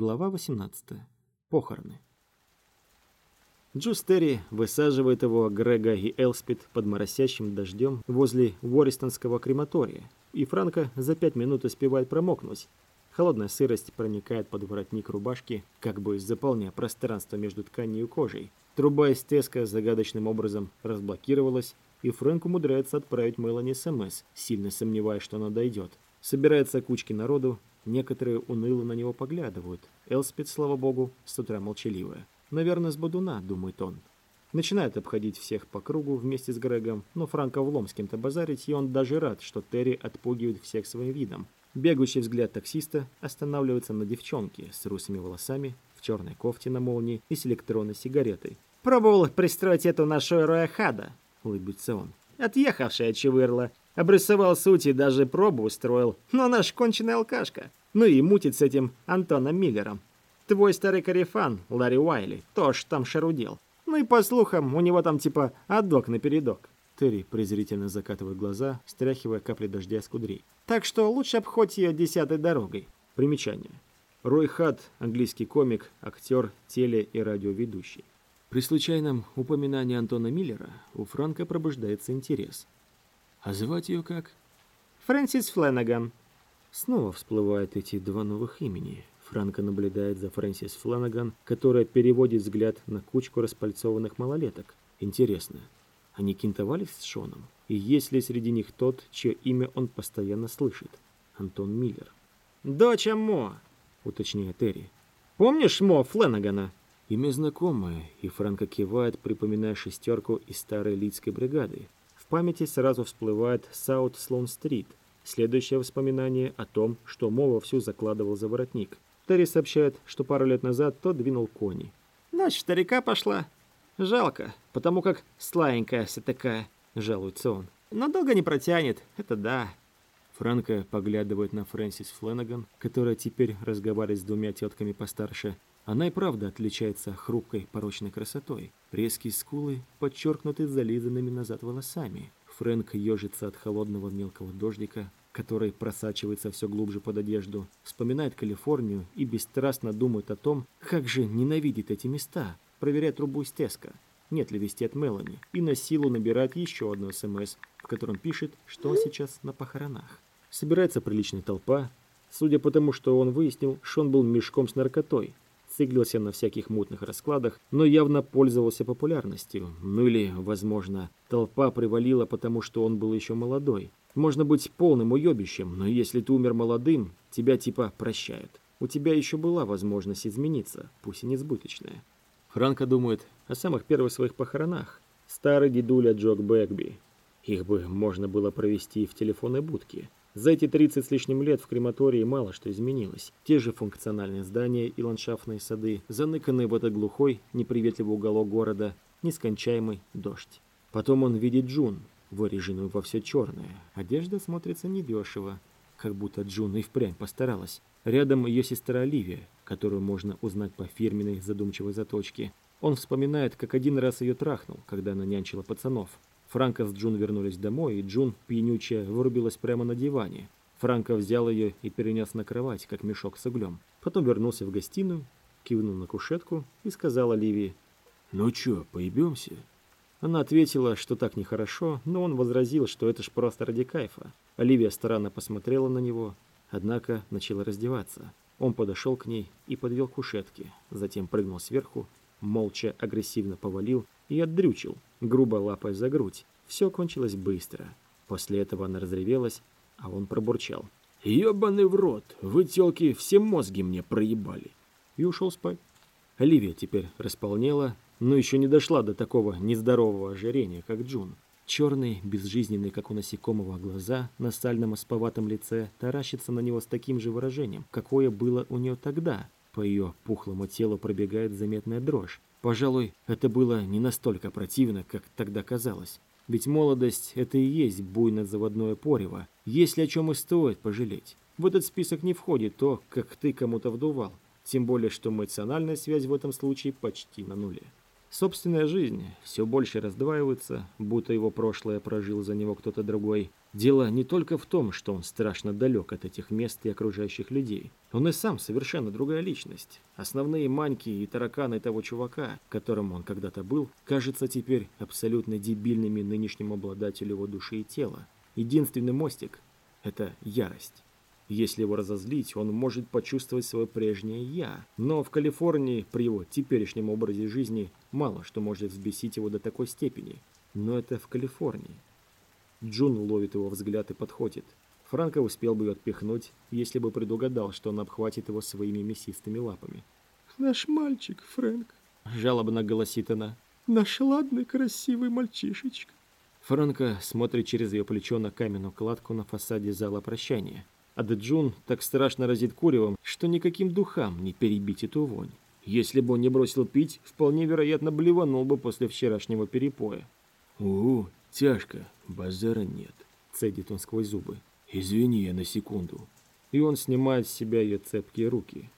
Глава 18. Похороны. Джус Терри высаживает его, Грега и Элспид под моросящим дождем возле Уорристонского крематория, и Франко за пять минут успевает промокнуть. Холодная сырость проникает под воротник рубашки, как бы заполняя пространство между тканью и кожей. Труба из Теска загадочным образом разблокировалась, и Фрэнк умудряется отправить Мелани СМС, сильно сомневаясь, что она дойдет. Собирается кучки народу, Некоторые уныло на него поглядывают. Элспид, слава богу, с утра молчаливая. Наверное, с бодуна, думает он. Начинает обходить всех по кругу вместе с Грегом, но Франко влом с кем-то базарить, и он даже рад, что Терри отпугивает всех своим видом. Бегущий взгляд таксиста останавливается на девчонке с русыми волосами, в черной кофте на молнии и с электронной сигаретой. «Пробовал пристроить эту нашу Рояхада», — улыбится он. «Отъехавшая чевырла. Обрисовал суть и даже пробу устроил. Но она ж конченая алкашка. Ну и мутит с этим Антоном Миллером. Твой старый карифан, Ларри Уайли, тоже там шарудел. Ну и по слухам, у него там типа адок напередок. Терри презрительно закатывает глаза, стряхивая капли дождя с кудрей. Так что лучше обходь ее десятой дорогой. Примечание. Рой Хат, английский комик, актер, теле- и радиоведущий. При случайном упоминании Антона Миллера у Франка пробуждается интерес. А звать ее как? Фрэнсис Фленаган. Снова всплывают эти два новых имени. Франко наблюдает за Фрэнсис Фленаган, которая переводит взгляд на кучку распальцованных малолеток. Интересно, они кинтовались с Шоном? И есть ли среди них тот, чье имя он постоянно слышит? Антон Миллер. «Доча Мо», — уточняет Терри. «Помнишь Мо Фленагана?» Имя знакомое, и Франко кивает, припоминая шестерку из старой лидской бригады, памяти сразу всплывает Саут Слоун-стрит. Следующее воспоминание о том, что Мо вовсю закладывал за воротник. Терри сообщает, что пару лет назад тот двинул кони. «Ночь старика пошла. Жалко, потому как слаенькая вся такая», — жалуется он. «Но долго не протянет, это да». Франко поглядывает на Фрэнсис Фленаган, которая теперь разговаривает с двумя тетками постарше, она и правда отличается хрупкой порочной красотой. Резкие скулы подчеркнуты зализанными назад волосами. Фрэнк ежится от холодного мелкого дождика, который просачивается все глубже под одежду, вспоминает Калифорнию и бесстрастно думает о том, как же ненавидит эти места, проверяет трубу из Теска, нет ли вести от Мелани, и на силу набирает еще одно СМС, в котором пишет, что он сейчас на похоронах. Собирается приличная толпа. Судя по тому, что он выяснил, Шон был мешком с наркотой, циклился на всяких мутных раскладах, но явно пользовался популярностью. Ну или, возможно, толпа привалила, потому что он был еще молодой. Можно быть полным уебищем, но если ты умер молодым, тебя типа прощают. У тебя еще была возможность измениться, пусть и несбыточная. Франко думает о самых первых своих похоронах. Старый дедуля Джок Бэкби. Их бы можно было провести в телефонной будке. За эти 30 с лишним лет в крематории мало что изменилось. Те же функциональные здания и ландшафтные сады, заныканные в этот глухой, неприветливый уголок города, нескончаемый дождь. Потом он видит Джун, выреженную во все черное. Одежда смотрится недешево, как будто Джун и впрямь постаралась. Рядом ее сестра Оливия, которую можно узнать по фирменной задумчивой заточке. Он вспоминает, как один раз ее трахнул, когда она нянчила пацанов. Франко с Джун вернулись домой, и Джун, пьянючая, вырубилась прямо на диване. Франко взял ее и перенес на кровать, как мешок с углем. Потом вернулся в гостиную, кивнул на кушетку и сказал Оливии, «Ну чё, поебемся?» Она ответила, что так нехорошо, но он возразил, что это ж просто ради кайфа. Оливия странно посмотрела на него, однако начала раздеваться. Он подошел к ней и подвел к кушетке, затем прыгнул сверху, молча агрессивно повалил и отдрючил, грубо лапая за грудь. Все кончилось быстро. После этого она разревелась, а он пробурчал. «Ебаный в рот! Вы, телки, все мозги мне проебали!» И ушел спать. Оливия теперь располнела, но еще не дошла до такого нездорового ожирения, как Джун. Черные, безжизненные, как у насекомого, глаза на сальном осповатом лице таращатся на него с таким же выражением, какое было у нее тогда. По ее пухлому телу пробегает заметная дрожь. Пожалуй, это было не настолько противно, как тогда казалось. Ведь молодость – это и есть буйно-заводное порево, если о чем и стоит пожалеть. В этот список не входит то, как ты кому-то вдувал. Тем более, что эмоциональная связь в этом случае почти на нуле. Собственная жизнь все больше раздваивается, будто его прошлое прожил за него кто-то другой. Дело не только в том, что он страшно далек от этих мест и окружающих людей. Он и сам совершенно другая личность. Основные маньки и тараканы того чувака, которым он когда-то был, кажутся теперь абсолютно дебильными нынешнему обладателю его души и тела. Единственный мостик – это ярость. Если его разозлить, он может почувствовать свое прежнее «я». Но в Калифорнии при его теперешнем образе жизни мало что может взбесить его до такой степени. Но это в Калифорнии. Джун ловит его взгляд и подходит. Франко успел бы ее отпихнуть, если бы предугадал, что он обхватит его своими мясистыми лапами. «Наш мальчик, Фрэнк», — жалобно голосит она. «Наш ладный, красивый мальчишечка». Франко смотрит через ее плечо на каменную кладку на фасаде зала прощания. А Джун так страшно разит куревом, что никаким духам не перебить эту вонь. Если бы он не бросил пить, вполне вероятно блеванул бы после вчерашнего перепоя. «Угу, тяжко, базара нет», — цедит он сквозь зубы. «Извини я на секунду». И он снимает с себя ее цепкие руки.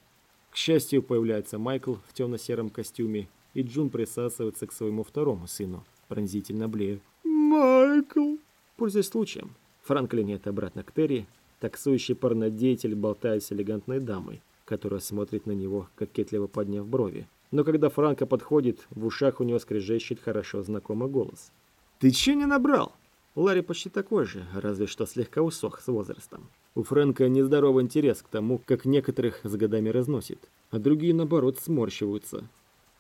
К счастью, появляется Майкл в темно-сером костюме, и Джун присасывается к своему второму сыну, пронзительно блея. «Майкл!» Пользуясь случаем, Франк линет обратно к Терри, таксующий порнодеятель болтает с элегантной дамой, которая смотрит на него, кокетливо подняв брови. Но когда Франко подходит, в ушах у него скрежещет хорошо знакомый голос. «Ты че не набрал?» Ларри почти такой же, разве что слегка усох с возрастом. У Фрэнка нездоровый интерес к тому, как некоторых с годами разносит, а другие, наоборот, сморщиваются.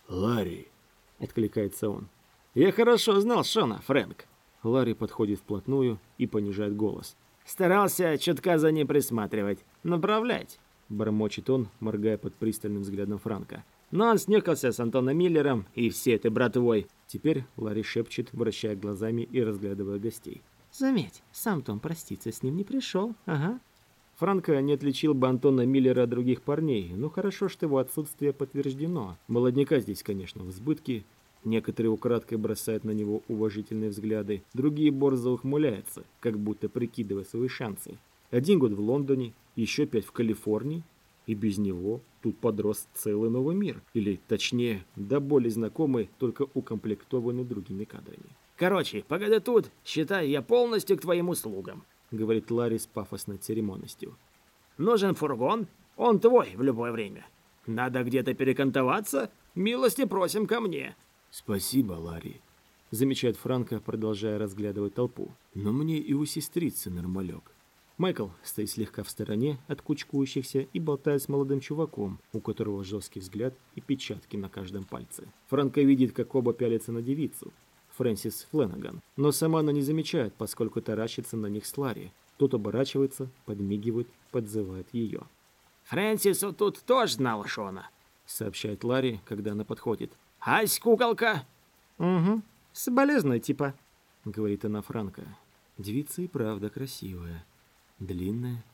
«Ларри!» — откликается он. «Я хорошо знал Шона, Фрэнк!» Ларри подходит вплотную и понижает голос. «Старался чутка за ним присматривать, направлять!» Бормочет он, моргая под пристальным взглядом Франка. Но он снюхался с Антоном Миллером и всей этой братвой. Теперь Ларри шепчет, вращая глазами и разглядывая гостей. Заметь, сам Том проститься с ним не пришел, ага. Франко не отличил бы Антона Миллера от других парней, но хорошо, что его отсутствие подтверждено. Молодняка здесь, конечно, в избытке. Некоторые украдкой бросают на него уважительные взгляды, другие борзо ухмыляются, как будто прикидывая свои шансы. Один год в Лондоне, еще пять в Калифорнии, и без него тут подрос целый новый мир. Или, точнее, до боли знакомый, только укомплектованный другими кадрами. «Короче, погоди тут, считай, я полностью к твоим услугам», — говорит Ларри с пафосной церемонностью. «Нужен фургон? Он твой в любое время. Надо где-то перекантоваться? Милости просим ко мне». «Спасибо, Ларри», — замечает Франко, продолжая разглядывать толпу. «Но мне и у сестрицы нормалек. Майкл стоит слегка в стороне от кучкующихся и болтает с молодым чуваком, у которого жесткий взгляд и печатки на каждом пальце. Франко видит, как оба пялятся на девицу, Фрэнсис Фленаган, но сама она не замечает, поскольку таращится на них с Ларри. Тот оборачивается, подмигивает, подзывает ее. «Фрэнсису тут тоже знал Шона», — сообщает Ларри, когда она подходит. «Ась, куколка!» «Угу, соболезную типа», — говорит она Франко. Девица и правда красивая. Длинная,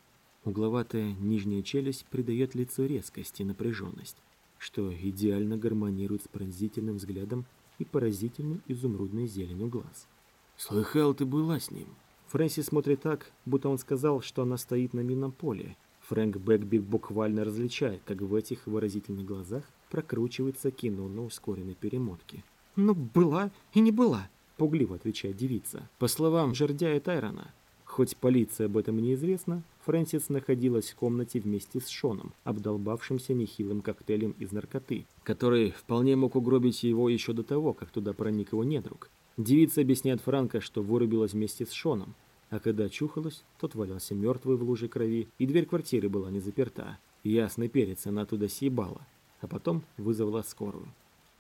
угловатая нижняя челюсть придает лицу резкость и напряженность, что идеально гармонирует с пронзительным взглядом и поразительной изумрудной зеленью глаз. «Слыхал, ты была с ним?» Фрэнсис смотрит так, будто он сказал, что она стоит на минном поле. Фрэнк Бэкби буквально различает, как в этих выразительных глазах прокручивается кино на ускоренной перемотке. «Ну, была и не была», — пугливо отвечает девица. По словам Жердя и Тайрона, Хоть полиции об этом неизвестно, Фрэнсис находилась в комнате вместе с Шоном, обдолбавшимся нехилым коктейлем из наркоты, который вполне мог угробить его еще до того, как туда проник его недруг. Девица объясняет Франко, что вырубилась вместе с Шоном, а когда очухалась, тот валялся мертвый в луже крови, и дверь квартиры была не заперта. Ясный перец, она туда съебала, а потом вызвала скорую.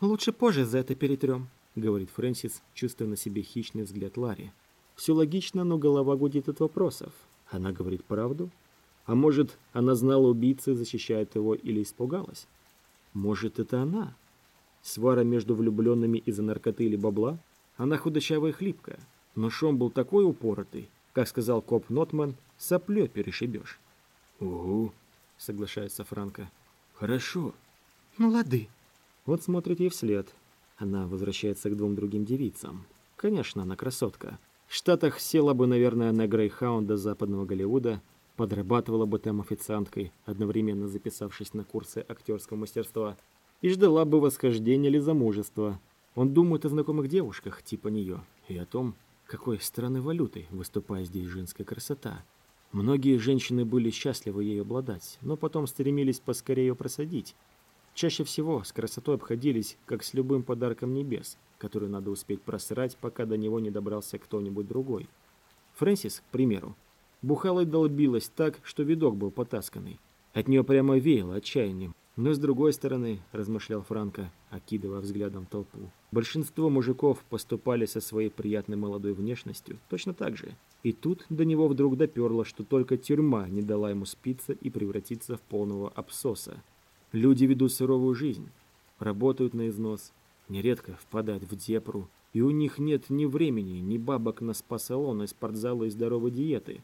«Лучше позже за это перетрем», — говорит Фрэнсис, чувствуя на себе хищный взгляд Ларри. Все логично, но голова гудит от вопросов. Она говорит правду? А может, она знала убийцы, защищает его или испугалась? Может, это она? Свара между влюбленными из-за наркоты или бабла? Она худощавая и хлипкая. Но Шон был такой упоротый, как сказал коп Нотман, соплё перешибешь. «Угу», — соглашается Франко. «Хорошо». «Ну, лады». Вот смотрит ей вслед. Она возвращается к двум другим девицам. Конечно, она красотка. В Штатах села бы, наверное, на Грейхаунда западного Голливуда, подрабатывала бы там официанткой, одновременно записавшись на курсы актерского мастерства, и ждала бы восхождения или замужества. Он думает о знакомых девушках, типа нее, и о том, Какой странной валютой выступает здесь женская красота. Многие женщины были счастливы ей обладать, но потом стремились поскорее ее просадить. Чаще всего с красотой обходились, как с любым подарком небес, который надо успеть просрать, пока до него не добрался кто-нибудь другой. Фрэнсис, к примеру, бухала и долбилась так, что видок был потасканный. От нее прямо веяло отчаянием, но с другой стороны, размышлял Франко, окидывая взглядом толпу, большинство мужиков поступали со своей приятной молодой внешностью точно так же. И тут до него вдруг доперло, что только тюрьма не дала ему спиться и превратиться в полного абсоса. Люди ведут суровую жизнь, работают на износ, нередко впадают в депру, и у них нет ни времени, ни бабок на спа-салоны, спортзалы и здоровой диеты.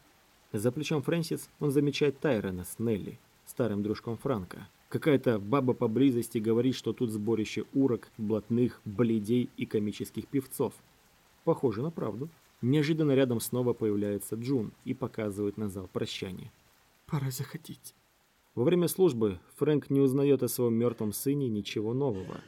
За плечом Фрэнсис он замечает Тайрона с Нелли, старым дружком Франка. Какая-то баба поблизости говорит, что тут сборище урок, блатных, бледей и комических певцов. Похоже на правду. Неожиданно рядом снова появляется Джун и показывает на зал прощания. Пора заходить. Во время службы Фрэнк не узнает о своем мертвом сыне ничего нового.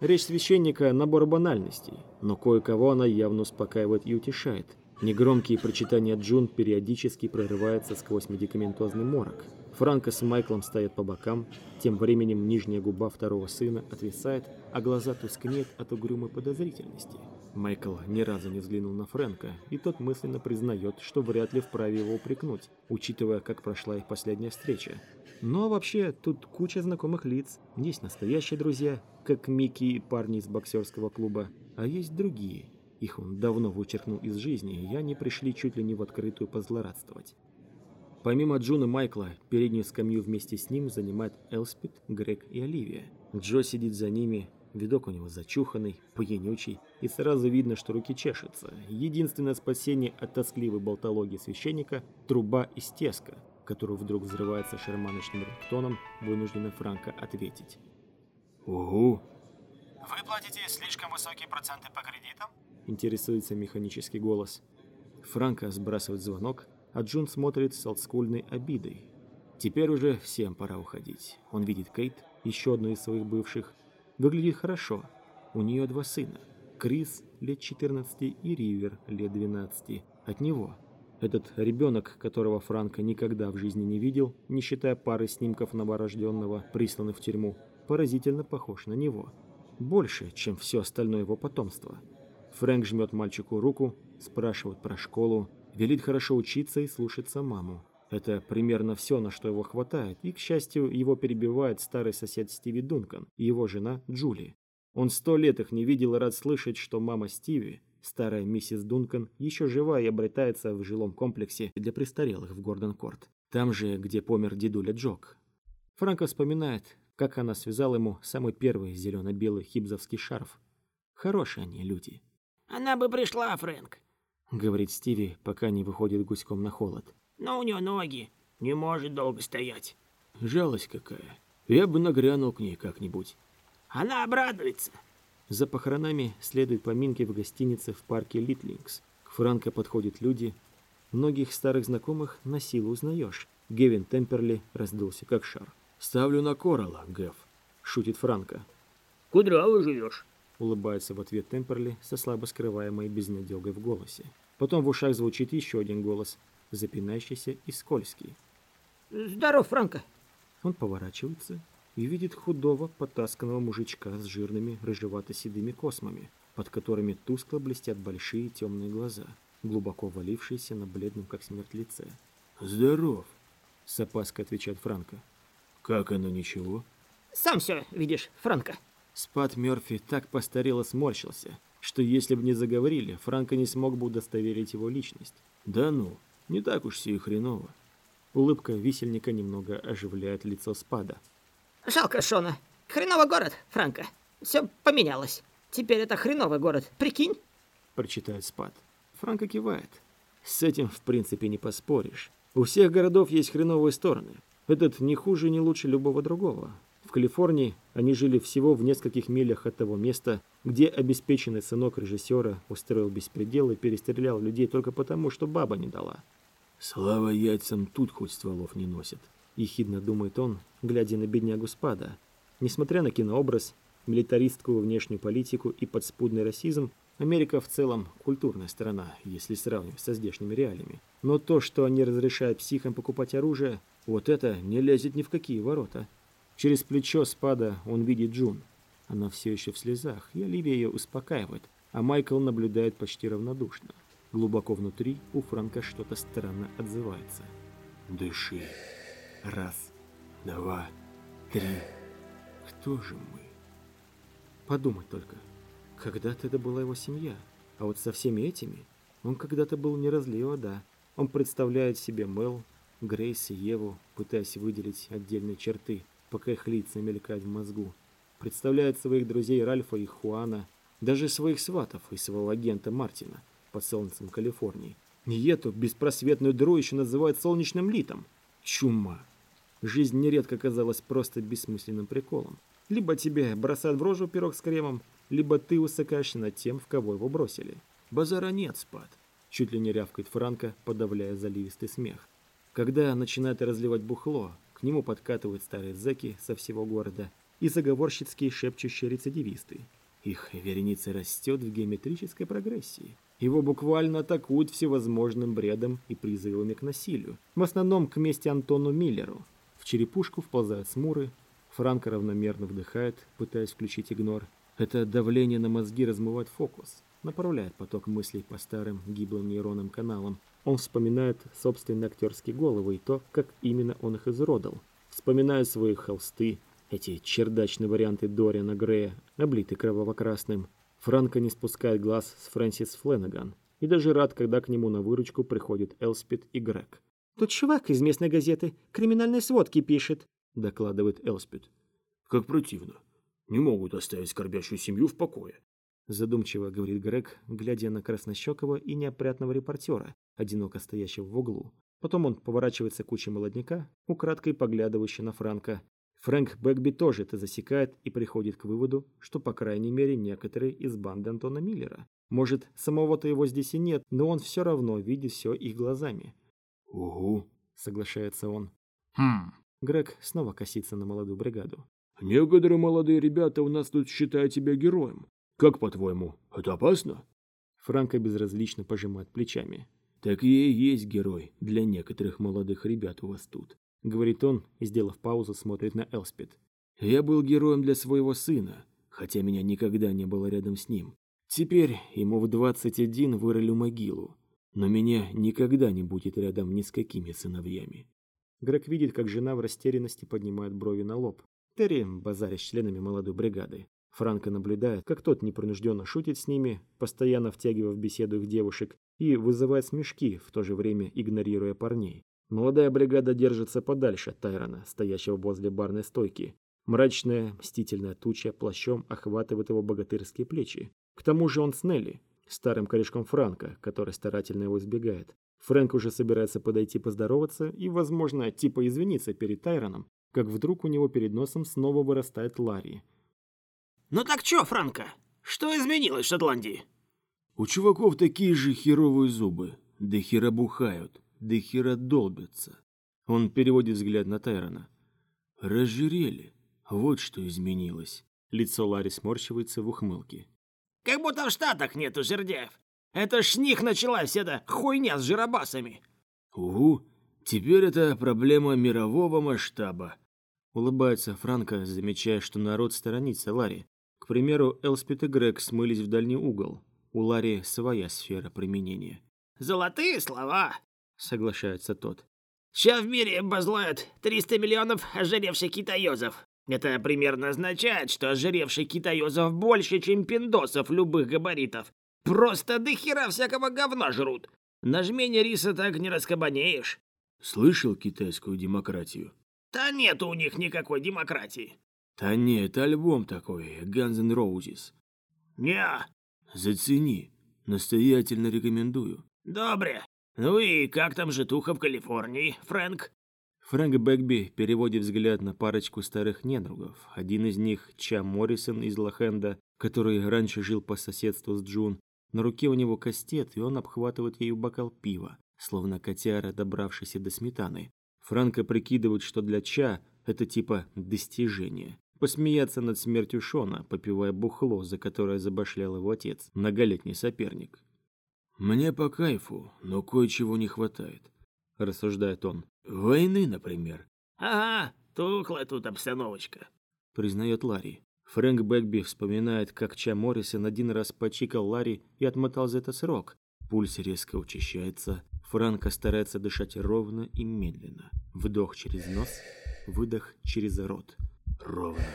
Речь священника – набор банальностей, но кое-кого она явно успокаивает и утешает. Негромкие прочитания Джун периодически прорываются сквозь медикаментозный морок – Франко с Майклом стоят по бокам, тем временем нижняя губа второго сына отвисает, а глаза тускнеют от угрюмой подозрительности. Майкл ни разу не взглянул на Фрэнка, и тот мысленно признает, что вряд ли вправе его упрекнуть, учитывая, как прошла их последняя встреча. Но вообще, тут куча знакомых лиц. Есть настоящие друзья, как Микки и парни из боксерского клуба, а есть другие. Их он давно вычеркнул из жизни, и они пришли чуть ли не в открытую позлорадствовать. Помимо Джун и Майкла, переднюю скамью вместе с ним занимают Элспет, Грег и Оливия. Джо сидит за ними, видок у него зачуханный, пьянючий, и сразу видно, что руки чешутся. Единственное спасение от тоскливой болтологии священника – труба из Tesco, которую вдруг взрывается шарманочным рингтоном, вынуждена Франко ответить. «Угу!» «Вы платите слишком высокие проценты по кредитам?» – интересуется механический голос. Франко сбрасывает звонок – а Джун смотрит с олдскульной обидой. Теперь уже всем пора уходить. Он видит Кейт, еще одну из своих бывших. Выглядит хорошо. У нее два сына. Крис лет 14 и Ривер лет 12. От него. Этот ребенок, которого Франко никогда в жизни не видел, не считая пары снимков новорожденного, присланных в тюрьму, поразительно похож на него. Больше, чем все остальное его потомство. Фрэнк жмет мальчику руку, спрашивает про школу, Велит хорошо учиться и слушаться маму. Это примерно все, на что его хватает, и, к счастью, его перебивает старый сосед Стиви Дункан и его жена Джули. Он сто лет их не видел и рад слышать, что мама Стиви, старая миссис Дункан, еще жива и обретается в жилом комплексе для престарелых в Гордон-Корт. Там же, где помер дедуля Джок. Франко вспоминает, как она связала ему самый первый зелено-белый хибзовский шарф. Хорошие они люди. «Она бы пришла, Фрэнк говорит Стиви, пока не выходит гуськом на холод. Но у нее ноги, не может долго стоять. Жалость какая. Я бы нагрянул к ней как-нибудь. Она обрадуется. За похоронами следуют поминки в гостинице в парке Литлингс. К Франко подходят люди. Многих старых знакомых на силу узнаешь. Гевин Темперли раздулся как шар. «Ставлю на Коралла, Гев», — шутит Франко. «Кудрявый живешь», — улыбается в ответ Темперли со слабо скрываемой безнадегой в голосе. Потом в ушах звучит еще один голос, запинающийся и скользкий. «Здоров, Франко!» Он поворачивается и видит худого, потасканного мужичка с жирными рыжевато-седыми космами, под которыми тускло блестят большие темные глаза, глубоко валившиеся на бледном, как смерть, лице. «Здоров!» — с опаской отвечает Франко. «Как оно, ничего?» «Сам все видишь, Франко!» Спад Мерфи так постарел и сморщился, что если бы не заговорили, Франко не смог бы удостоверить его личность. Да ну, не так уж все и хреново. Улыбка висельника немного оживляет лицо Спада. Жалко Шона. Хреновый город, Франко. Все поменялось. Теперь это хреновый город, прикинь? Прочитает Спад. Франко кивает. С этим, в принципе, не поспоришь. У всех городов есть хреновые стороны. Этот не хуже, не лучше любого другого. В Калифорнии они жили всего в нескольких милях от того места, где обеспеченный сынок режиссера устроил беспредел и перестрелял людей только потому, что баба не дала. «Слава яйцам, тут хоть стволов не носят», — ехидно думает он, глядя на беднягу Спада. Несмотря на кинообраз, милитаристскую внешнюю политику и подспудный расизм, Америка в целом культурная страна, если сравнивать со здешними реалиями. Но то, что они разрешают психам покупать оружие, вот это не лезет ни в какие ворота. Через плечо спада он видит Джун. Она все еще в слезах, и Оливия ее успокаивает, а Майкл наблюдает почти равнодушно. Глубоко внутри у Франка что-то странно отзывается. Дыши. Раз, два, три. Кто же мы? Подумать только. Когда-то это была его семья, а вот со всеми этими он когда-то был не разлей вода. Он представляет себе Мел, Грейс и Еву, пытаясь выделить отдельные черты, пока их лица мелькают в мозгу. Представляет своих друзей Ральфа и Хуана, даже своих сватов и своего агента Мартина под солнцем Калифорнии. И эту беспросветную дыру еще называют солнечным литом. Чума. Жизнь нередко казалась просто бессмысленным приколом. Либо тебе бросают в рожу пирог с кремом, либо ты усыкаешься над тем, в кого его бросили. Базара нет, спад. Чуть ли не рявкает Франко, подавляя заливистый смех. Когда начинает разливать бухло, к нему подкатывают старые зэки со всего города и заговорщицкие шепчущие рецидивисты. Их вереница растет в геометрической прогрессии. Его буквально атакуют всевозможным бредом и призывами к насилию. В основном к мести Антону Миллеру. В черепушку вползают смуры. Франко равномерно вдыхает, пытаясь включить игнор. Это давление на мозги размывает фокус, направляет поток мыслей по старым гиблым нейронным каналам. Он вспоминает собственные актерские головы и то, как именно он их изуродовал. Вспоминает свои холсты, эти чердачные варианты Дориана Грея, облиты кроваво-красным. Франко не спускает глаз с Фрэнсис Фленаган и даже рад, когда к нему на выручку приходят Элспид и Грег. «Тут чувак из местной газеты криминальные сводки пишет», — докладывает Элспид. «Как противно. Не могут оставить скорбящую семью в покое. Задумчиво говорит Грег, глядя на краснощекого и неопрятного репортера, одиноко стоящего в углу. Потом он поворачивается к куче молодняка, украдкой поглядывающий на Франка. Фрэнк Бэкби тоже это засекает и приходит к выводу, что, по крайней мере, некоторые из банды Антона Миллера. Может, самого-то его здесь и нет, но он все равно видит все их глазами. «Угу», — соглашается он. «Хм». Грег снова косится на молодую бригаду. Некоторые молодые ребята у нас тут считают тебя героем. Как по-твоему, это опасно? Франко безразлично пожимает плечами. Так я и есть герой для некоторых молодых ребят у вас тут. Говорит он и, сделав паузу, смотрит на Элспид. Я был героем для своего сына, хотя меня никогда не было рядом с ним. Теперь ему в 21 вырыли могилу, но меня никогда не будет рядом ни с какими сыновьями. Грег видит, как жена в растерянности поднимает брови на лоб. Терри базаря с членами молодой бригады. Франко наблюдает, как тот непринужденно шутит с ними, постоянно втягивая в беседу их девушек, и вызывает смешки, в то же время игнорируя парней. Молодая бригада держится подальше от Тайрона, стоящего возле барной стойки. Мрачная, мстительная туча плащом охватывает его богатырские плечи. К тому же он с Нелли, старым корешком Франка, который старательно его избегает. Фрэнк уже собирается подойти поздороваться и, возможно, типа извиниться перед Тайроном, как вдруг у него перед носом снова вырастает Ларри. «Ну так чё, Франко, что изменилось в Шотландии?» «У чуваков такие же херовые зубы, да хера бухают, да хера долбятся». Он переводит взгляд на Тайрона. «Разжирели, вот что изменилось». Лицо Ларри сморщивается в ухмылке. «Как будто в Штатах нету жердяев. Это ж них началась эта хуйня с жиробасами». «Угу, теперь это проблема мирового масштаба», Улыбается Франко, замечая, что народ сторонится Ларри. К примеру, Элспит и Грег смылись в дальний угол. У Ларри своя сфера применения. «Золотые слова!» — соглашается тот. «Сейчас в мире базлают 300 миллионов ожиревших китаёзов. Это примерно означает, что ожиревших китаёзов больше, чем пиндосов любых габаритов. Просто до хера всякого говна жрут. На жмене риса так не раскабанеешь». «Слышал китайскую демократию?» Да нет у них никакой демократии. Да нет, альбом такой, Guns N' Roses. Не. Зацени. Настоятельно рекомендую. Добре. Ну и как там житуха в Калифорнии, Фрэнк? Фрэнк Бэкби переводит взгляд на парочку старых недругов. Один из них Ча Моррисон из Лохенда, который раньше жил по соседству с Джун. На руке у него кастет, и он обхватывает ею бокал пива, словно котяра, добравшийся до сметаны. Франко прикидывает, что для Ча это типа достижение. посмеяться над смертью Шона, попивая бухло, за которое забашлял его отец, многолетний соперник. «Мне по кайфу, но кое-чего не хватает», — рассуждает он. «Войны, например». «Ага, тухлая тут обстановочка», — признает Ларри. Фрэнк Бэгби вспоминает, как Ча Моррисон один раз почикал Ларри и отмотал за это срок. Пульс резко учащается. Франко старается дышать ровно и медленно. Вдох через нос, выдох через рот. Ровно.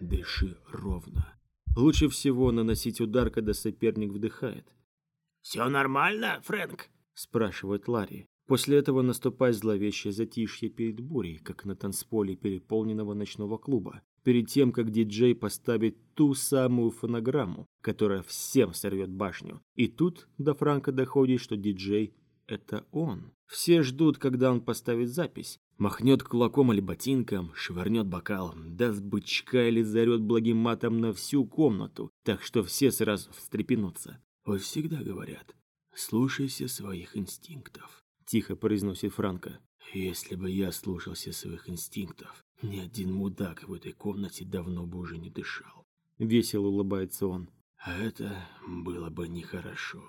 Дыши ровно. Лучше всего наносить удар, когда соперник вдыхает. «Все нормально, Фрэнк?» – спрашивает Ларри. После этого наступает зловещее затишье перед бурей, как на танцполе переполненного ночного клуба перед тем, как диджей поставит ту самую фонограмму, которая всем сорвет башню. И тут до Франка доходит, что диджей — это он. Все ждут, когда он поставит запись. Махнет кулаком или ботинком, швырнет бокал, даст бычка или зарет благим матом на всю комнату, так что все сразу встрепенутся. Вот всегда говорят, слушайся своих инстинктов. Тихо произносит Франко. Если бы я слушался своих инстинктов, ни один мудак в этой комнате давно бы уже не дышал. Весело улыбается он. А это было бы нехорошо.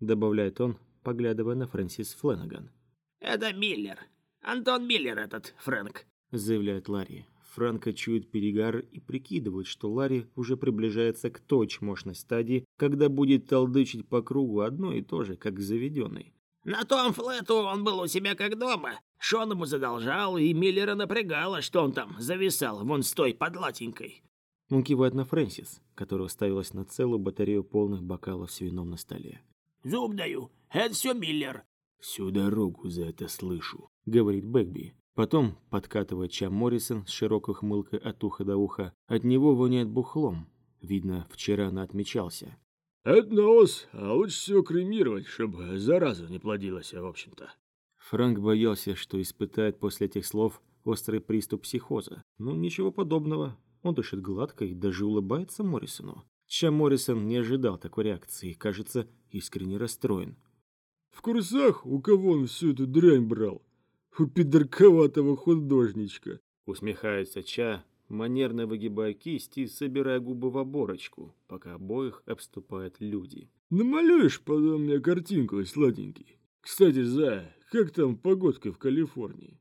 Добавляет он, поглядывая на Фрэнсис Фленаган. Это Миллер. Антон Миллер этот, Фрэнк. Заявляет Ларри. Франко чует перегар и прикидывает, что Ларри уже приближается к той чмошной стадии, когда будет толдычить по кругу одно и то же, как заведенный. На том флету он был у себя как дома. Шон ему задолжал, и Миллера напрягало, что он там зависал вон с той подлатенькой. Он кивает на Фрэнсис, которая уставилась на целую батарею полных бокалов с вином на столе. «Зуб даю, это все Миллер». «Всю дорогу за это слышу», — говорит Бэкби. Потом подкатывает Чам Моррисон с широкой хмылкой от уха до уха. От него воняет бухлом. Видно, вчера она отмечался. Это нос, а лучше всего кремировать, чтобы зараза не плодилась, в общем-то. Франк боялся, что испытает после этих слов острый приступ психоза. Но ничего подобного. Он дышит гладко и даже улыбается Моррисону. Ча Моррисон не ожидал такой реакции и, кажется, искренне расстроен. В курсах, у кого он всю эту дрянь брал? У пидорковатого художничка. Усмехается Ча, манерно выгибая кисть и собирая губы в оборочку, пока обоих обступают люди. «Намалюешь потом мне картинку, сладенький? Кстати, за, как там погодка в Калифорнии?»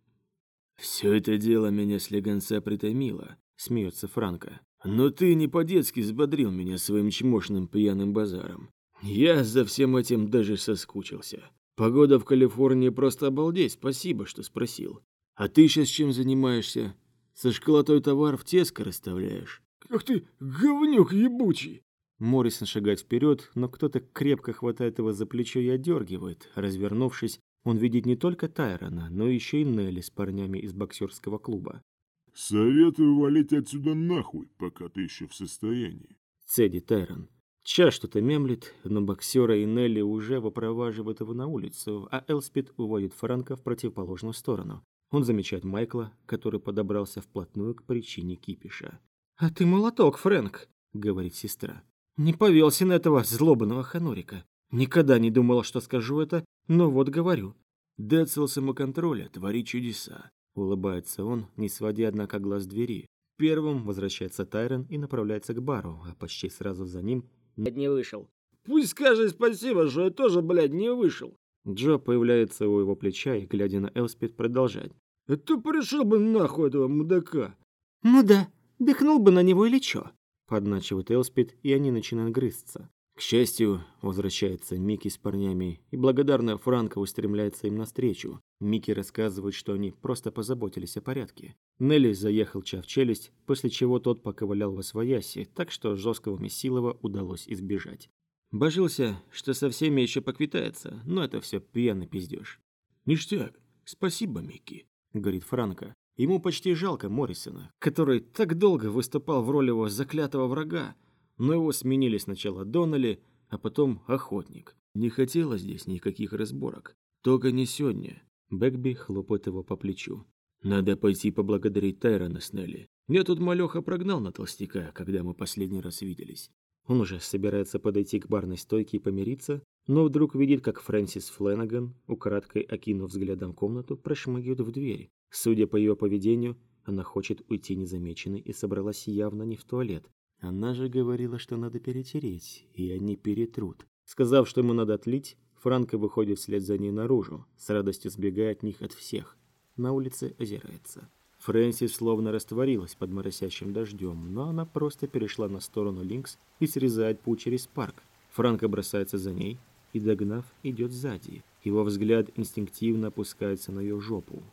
«Все это дело меня слегонца притомило», — смеется Франко. «Но ты не по-детски взбодрил меня своим чмошным пьяным базаром. Я за всем этим даже соскучился. Погода в Калифорнии просто обалдеть, спасибо, что спросил. А ты сейчас чем занимаешься?» Со школотой товар в теско расставляешь. Ах ты, говнюк ебучий! Моррисон шагает вперед, но кто-то крепко хватает его за плечо и одергивает. Развернувшись, он видит не только Тайрона, но еще и Нелли с парнями из боксерского клуба. «Советую валить отсюда нахуй, пока ты еще в состоянии», — цедит Тайрон. Ча что-то мемлет, но боксера и Нелли уже выпроваживают его на улицу, а Элспид уводит Франка в противоположную сторону. Он замечает Майкла, который подобрался вплотную к причине кипиша. «А ты молоток, Фрэнк», — говорит сестра. «Не повелся на этого злобного ханурика. Никогда не думала, что скажу это, но вот говорю». Децл самоконтроля творит чудеса. Улыбается он, не сводя, однако, глаз двери. Первым возвращается Тайрон и направляется к бару, а почти сразу за ним... Не вышел. Пусть скажет спасибо, что я тоже, блядь, не вышел. Джо появляется у его плеча и, глядя на Элспид, продолжает. «Это пришел бы нахуй этого мудака!» «Ну да, дыхнул бы на него или чё?» Подначивает Элспид, и они начинают грызться. К счастью, возвращается Микки с парнями, и благодарная Франко устремляется им навстречу. Микки рассказывает, что они просто позаботились о порядке. Нелли заехал Ча в челюсть, после чего тот поковылял во свояси, так что жесткого Месилова удалось избежать. Божился, что со всеми еще поквитается, но это все пьяный пиздеж. «Ништяк, спасибо, Микки», — говорит Франко. Ему почти жалко Моррисона, который так долго выступал в роли его заклятого врага, но его сменили сначала Доннелли, а потом Охотник. Не хотелось здесь никаких разборок. Только не сегодня. Бэкби хлопает его по плечу. Надо пойти поблагодарить Тайрона Снелли. Я тут малеха прогнал на толстяка, когда мы последний раз виделись. Он уже собирается подойти к барной стойке и помириться, но вдруг видит, как Фрэнсис Фленаган, украдкой окинув взглядом комнату, прошмыгивает в дверь. Судя по ее поведению, Она хочет уйти незамеченной и собралась явно не в туалет. Она же говорила, что надо перетереть, и они перетрут. Сказав, что ему надо отлить, Франко выходит вслед за ней наружу, с радостью сбегая от них от всех. На улице озирается. Фрэнсис словно растворилась под моросящим дождем, но она просто перешла на сторону Линкс и срезает путь через парк. Франко бросается за ней и, догнав, идет сзади. Его взгляд инстинктивно опускается на ее жопу.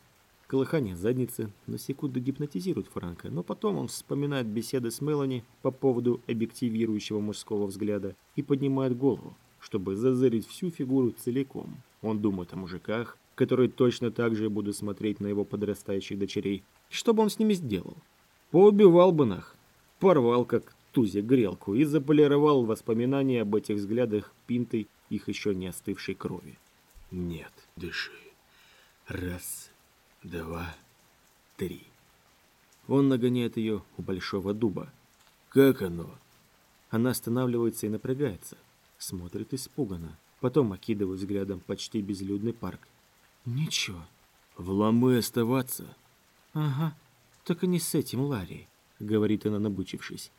Колыхание задницы на секунду гипнотизирует Франка, но потом он вспоминает беседы с Мелани по поводу объективирующего мужского взгляда и поднимает голову, чтобы зазырить всю фигуру целиком. Он думает о мужиках, которые точно так же будут смотреть на его подрастающих дочерей. Что бы он с ними сделал? Поубивал бы нах, порвал как тузе грелку и заполировал воспоминания об этих взглядах пинтой их еще не остывшей крови. Нет, дыши. Раз, два, три. Он нагоняет ее у большого дуба. Как оно? Она останавливается и напрягается. Смотрит испуганно. Потом окидывает взглядом почти безлюдный парк. Ничего. В Ламы оставаться? Ага. Только не с этим, Ларри, говорит она, набычившись.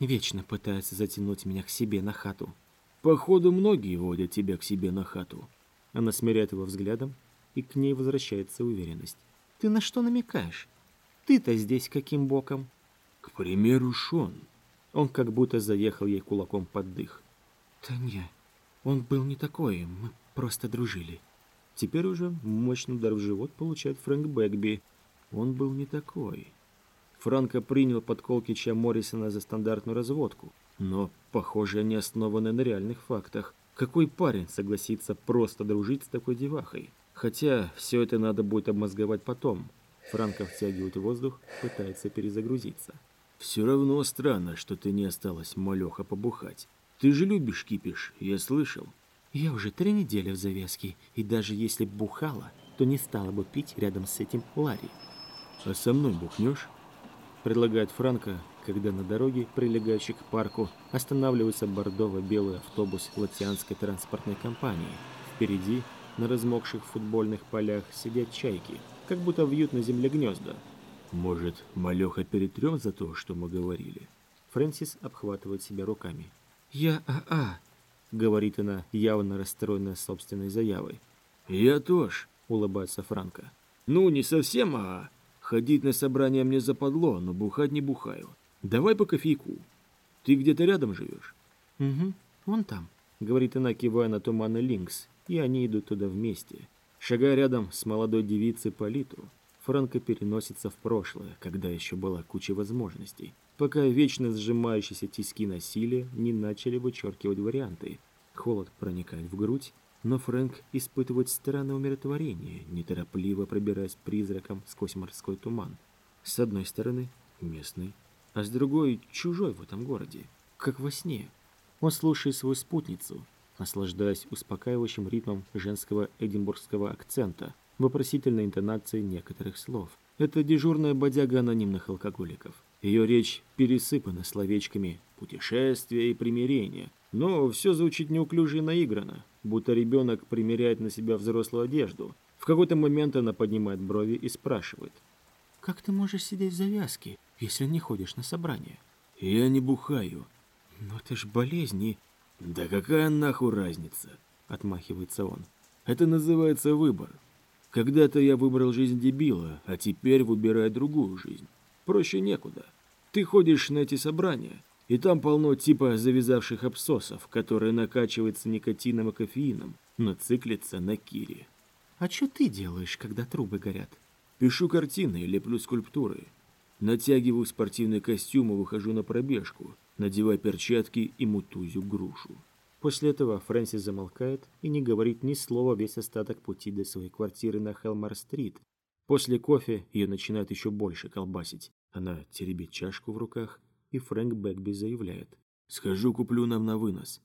Вечно пытается затянуть меня к себе на хату. Походу, многие водят тебя к себе на хату. Она смиряет его взглядом, и к ней возвращается уверенность. Ты на что намекаешь? Ты-то здесь каким боком? К примеру, Шон. Он как будто заехал ей кулаком под дых. Да не, он был не такой, мы просто дружили. Теперь уже мощный удар в живот получает Фрэнк Бэгби. Он был не такой. Франко принял подколки Ча Моррисона за стандартную разводку, но, похоже, они основаны на реальных фактах. Какой парень согласится просто дружить с такой девахой? Хотя все это надо будет обмозговать потом. Франко втягивает воздух, пытается перезагрузиться. Все равно странно, что ты не осталась малеха побухать. Ты же любишь кипиш, я слышал. Я уже три недели в завязке, и даже если б бухала, то не стала бы пить рядом с этим Ларри. А со мной бухнешь? Предлагает Франко, когда на дороге, прилегающей к парку, останавливается бордово-белый автобус латианской транспортной компании. Впереди, на размокших футбольных полях, сидят чайки, как будто вьют на земле гнезда. Может, малеха перетрем за то, что мы говорили? Фрэнсис обхватывает себя руками. «Я а-а», — говорит она, явно расстроенная собственной заявой. «Я тоже», — улыбается Франко. «Ну, не совсем а Ходить на собрание мне западло, но бухать не бухаю. Давай по кофейку. Ты где-то рядом живешь?» «Угу, вон там», — говорит она, кивая на туманный Линкс, и они идут туда вместе. Шагая рядом с молодой девицей Политу, Франко переносится в прошлое, когда еще была куча возможностей, пока вечно сжимающиеся тиски насилия не начали вычеркивать варианты. Холод проникает в грудь, но Фрэнк испытывает странное умиротворение, неторопливо пробираясь призраком сквозь морской туман. С одной стороны местный, а с другой чужой в этом городе, как во сне. Он слушает свою спутницу, наслаждаясь успокаивающим ритмом женского эдинбургского акцента, вопросительной интонацией некоторых слов. Это дежурная бодяга анонимных алкоголиков. Ее речь пересыпана словечками «путешествие» и «примирение», но все звучит неуклюже и наигранно, будто ребенок примеряет на себя взрослую одежду. В какой-то момент она поднимает брови и спрашивает. «Как ты можешь сидеть в завязке, если не ходишь на собрание?» «Я не бухаю». «Но это ж болезнь и...» «Да какая нахуй разница?» — отмахивается он. «Это называется выбор. Когда-то я выбрал жизнь дебила, а теперь выбираю другую жизнь. Проще некуда. Ты ходишь на эти собрания, и там полно типа завязавших абсосов, которые накачиваются никотином и кофеином, но циклятся на кире. А что ты делаешь, когда трубы горят? Пишу картины леплю скульптуры. Натягиваю спортивный костюм и выхожу на пробежку, надевая перчатки и мутузю грушу. После этого Фрэнсис замолкает и не говорит ни слова весь остаток пути до своей квартиры на Хелмар-стрит, После кофе ее начинает еще больше колбасить. Она теребит чашку в руках, и Фрэнк Бэкби заявляет. «Схожу, куплю нам на вынос».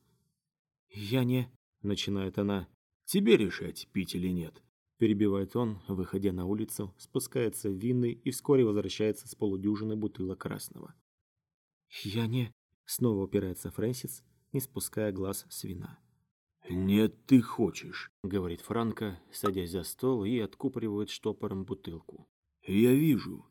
«Я не...» — начинает она. «Тебе решать, пить или нет». Перебивает он, выходя на улицу, спускается в винный и вскоре возвращается с полудюжины бутылок красного. «Я не...» — снова упирается Фрэнсис, не спуская глаз с вина. «Нет, ты хочешь», — говорит Франко, садясь за стол и откупоривает штопором бутылку. «Я вижу.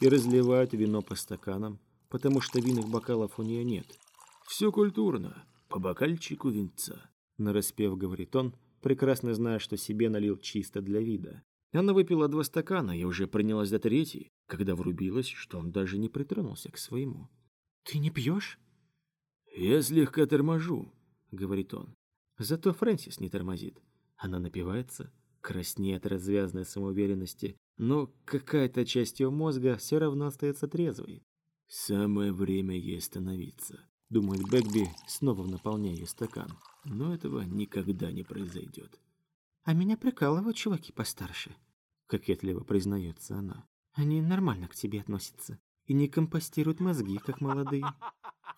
и разливают вино по стаканам, потому что винных бокалов у нее нет. Все культурно, по бокальчику винца. Нараспев, говорит он, прекрасно зная, что себе налил чисто для вида. Она выпила два стакана и уже принялась за третий, когда врубилась, что он даже не притронулся к своему. «Ты не пьешь?» «Я слегка торможу», — говорит он. Зато Фрэнсис не тормозит. Она напивается, краснеет от развязанной самоуверенности, но какая-то часть ее мозга все равно остается трезвой. «Самое время ей остановиться», — думает Бэгби, снова наполняя ее стакан. Но этого никогда не произойдет. «А меня прикалывают чуваки постарше», — кокетливо признается она. «Они нормально к тебе относятся и не компостируют мозги, как молодые».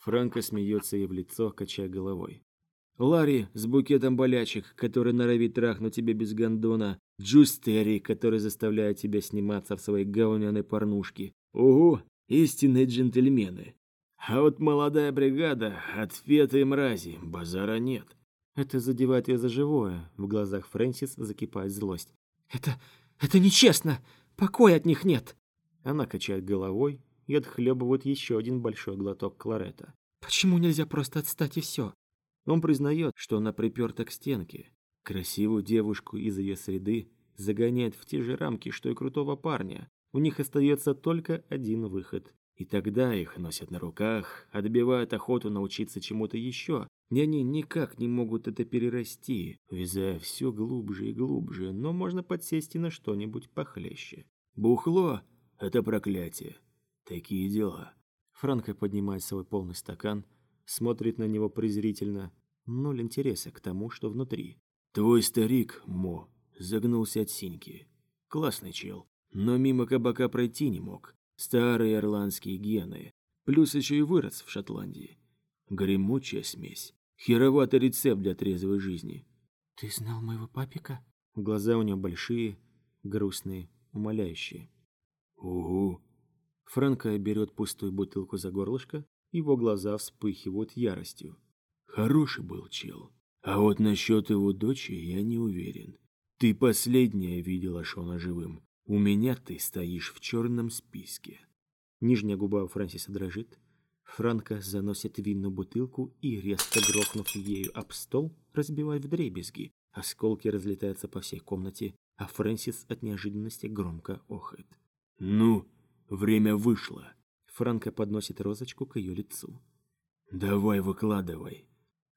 Франко смеется ей в лицо, качая головой. Ларри с букетом болячек, который норовит трахнуть тебя без гондона. Джустери, который заставляет тебя сниматься в своей говняной порнушке. Ого, истинные джентльмены. А вот молодая бригада, отпетые мрази, базара нет. Это задевает ее за живое. В глазах Фрэнсис закипает злость. «Это... это нечестно! Покоя от них нет!» Она качает головой и отхлебывает еще один большой глоток кларета. «Почему нельзя просто отстать и все? Он признает, что она приперта к стенке. Красивую девушку из ее среды загоняет в те же рамки, что и крутого парня. У них остается только один выход. И тогда их носят на руках, отбивают охоту научиться чему-то еще. И они никак не могут это перерасти, вязая все глубже и глубже, но можно подсесть и на что-нибудь похлеще. Бухло — это проклятие. Такие дела. Франко поднимает свой полный стакан, смотрит на него презрительно, ноль интереса к тому, что внутри. «Твой старик, Мо, загнулся от синьки. Классный чел, но мимо кабака пройти не мог. Старые ирландские гены. Плюс еще и вырос в Шотландии. Гремучая смесь. Хероватый рецепт для трезвой жизни». «Ты знал моего папика?» Глаза у него большие, грустные, умоляющие. «Угу». Франко берет пустую бутылку за горлышко, его глаза вспыхивают яростью. Хороший был чел. А вот насчет его дочери я не уверен. Ты последняя видела Шона живым. У меня ты стоишь в черном списке. Нижняя губа у Фрэнсиса дрожит. Франко заносит винную бутылку и, резко грохнув ею об стол, разбивает вдребезги. Осколки разлетаются по всей комнате, а Фрэнсис от неожиданности громко охает. «Ну, время вышло!» Франко подносит розочку к ее лицу. «Давай, выкладывай!»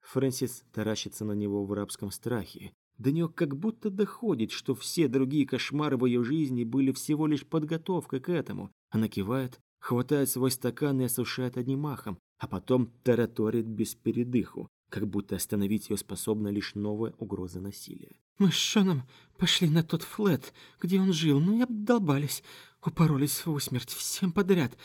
Фрэнсис таращится на него в рабском страхе. До нее как будто доходит, что все другие кошмары в ее жизни были всего лишь подготовкой к этому. Она кивает, хватает свой стакан и осушает одним махом, а потом тараторит без передыху, как будто остановить ее способна лишь новая угроза насилия. «Мы с Шоном пошли на тот флет, где он жил, ну и обдолбались, упоролись в усмерть всем подряд.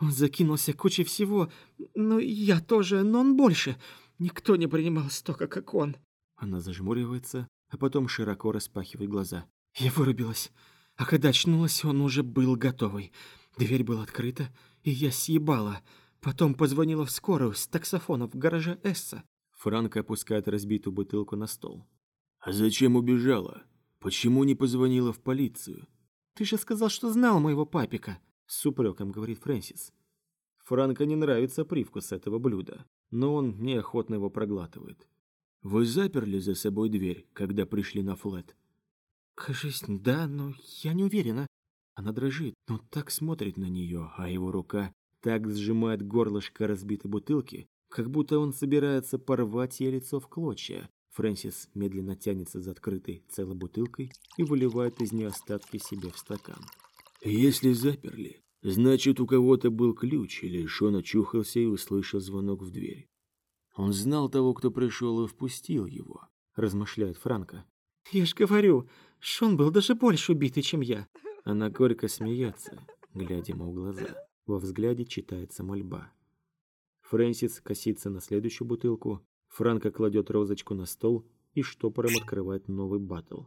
Он закинулся кучей всего. Ну, я тоже, но он больше. Никто не принимал столько, как он. Она зажмуривается, а потом широко распахивает глаза. Я вырубилась. А когда очнулась, он уже был готовый. Дверь была открыта, и я съебала. Потом позвонила в скорую с таксофона в гараже Эсса. Франко опускает разбитую бутылку на стол. «А зачем убежала? Почему не позвонила в полицию?» «Ты же сказал, что знал моего папика», с упреком говорит Фрэнсис. Франко не нравится привкус этого блюда, но он неохотно его проглатывает. «Вы заперли за собой дверь, когда пришли на флет?» «Кажись, да, но я не уверена». Она дрожит, но так смотрит на нее, а его рука так сжимает горлышко разбитой бутылки, как будто он собирается порвать ей лицо в клочья. Фрэнсис медленно тянется за открытой целой бутылкой и выливает из нее остатки себе в стакан. Если заперли, значит, у кого-то был ключ, или Шон очухался и услышал звонок в дверь. Он знал того, кто пришел и впустил его, размышляет Франко. Я ж говорю, Шон был даже больше убитый, чем я. Она горько смеется, глядя ему в глаза. Во взгляде читается мольба. Фрэнсис косится на следующую бутылку, Франко кладет розочку на стол и штопором открывает новый батл.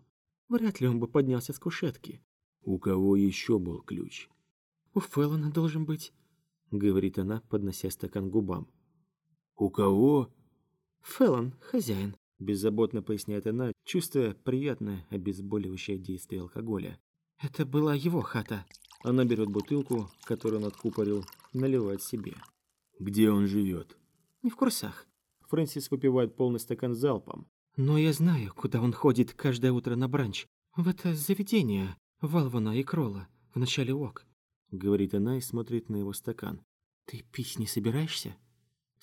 Вряд ли он бы поднялся с кушетки. У кого еще был ключ? У Феллона должен быть, говорит она, поднося стакан к губам. У кого? Феллон, хозяин. Беззаботно поясняет она, чувствуя приятное обезболивающее действие алкоголя. Это была его хата. Она берет бутылку, которую он откупорил, наливает себе. Где он живет? Не в курсах. Фрэнсис выпивает полный стакан залпом. Но я знаю, куда он ходит каждое утро на бранч. В это заведение Валвана и Кролла в начале ок. Говорит она и смотрит на его стакан. Ты пить не собираешься?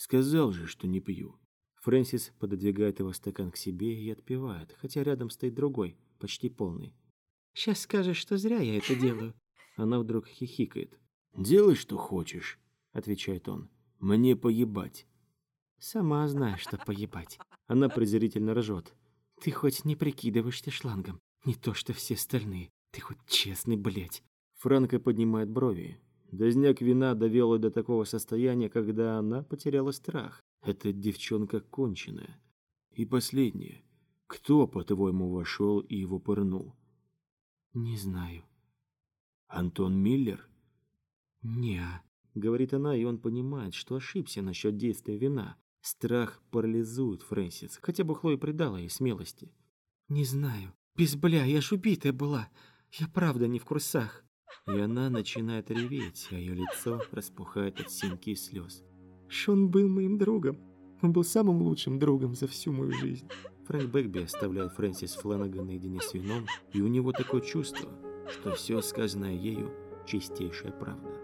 Сказал же, что не пью. Фрэнсис пододвигает его стакан к себе и отпивает, хотя рядом стоит другой, почти полный. Сейчас скажешь, что зря я это делаю. Она вдруг хихикает. «Делай, что хочешь», — отвечает он. «Мне поебать». Сама знаешь, что поебать. Она презрительно ржет. Ты хоть не прикидываешься шлангом. Не то, что все остальные. Ты хоть честный, блядь. Франко поднимает брови. Дозняк вина довел ее до такого состояния, когда она потеряла страх. Эта девчонка конченая. И последнее. Кто, по-твоему, вошел и его пырнул? Не знаю. Антон Миллер? Не, говорит она, и он понимает, что ошибся насчет действия вина. Страх парализует Фрэнсис, хотя бы Хлоя придала ей смелости. Не знаю. Без бля, я ж убитая была. Я правда не в курсах. И она начинает реветь, а ее лицо распухает от синьки и слез. Шон был моим другом. Он был самым лучшим другом за всю мою жизнь. Фрэнк Бэкби оставляет Фрэнсис Фланаган наедине с вином, и у него такое чувство, что все сказанное ею – чистейшая правда.